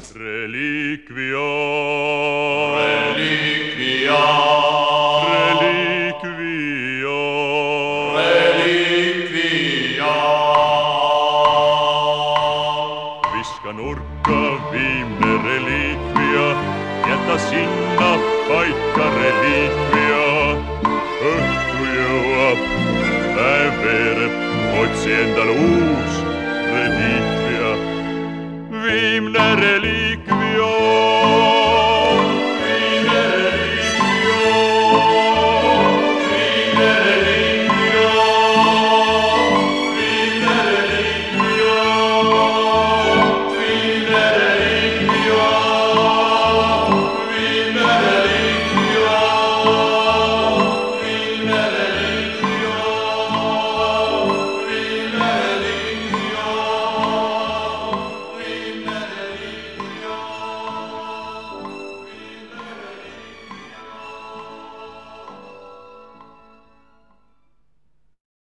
Reliquia. Reliquia. Reliquia. Reliquia. viska nurka viimne reliikvia, jäta sinna paika reliikvia. õhtu jõuab, päev veereb, otsi endale uus himne reliquias